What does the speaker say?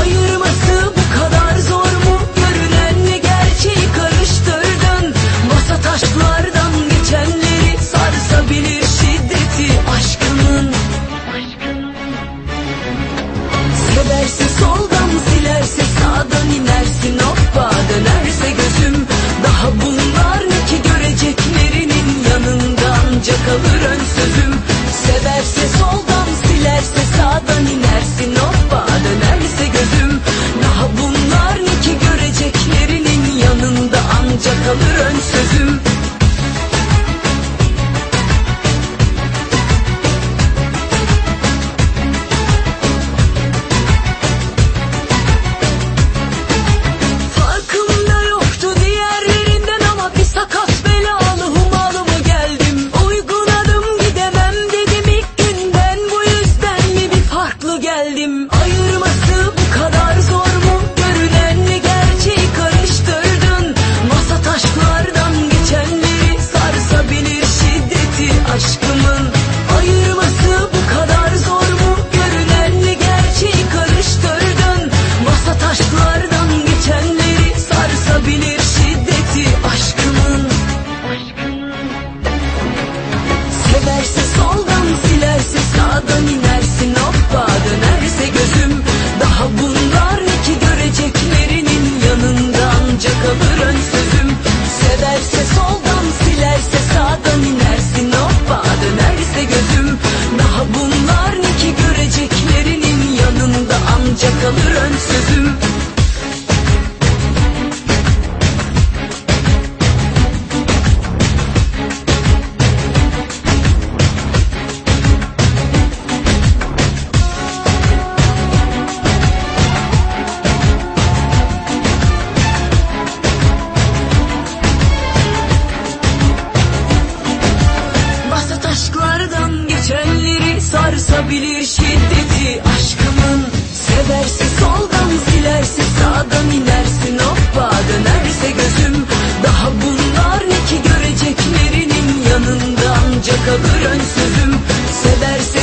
ayırması bu kadar zor mu? Görünenle gerçeği karıştırdın. Masa taşlardan geçenleri sarsabilir şiddeti aşkının. Severse soldan silerse sağdan inersin hoppa dönerse gözüm. Daha bunlar ne göreceklerinin yanında ancak kalır ön sözüm. Severse soldan silerse sağdan inersin hoppa. gelen geçenleri sarsabilir şiddeti aşkımın. Seversin. Soldan silersin sağdan inersin. Hoppa dönerse gözüm. Daha bunlar ne ki göreceklerinin yanında ancak alır ön sözüm. Seversin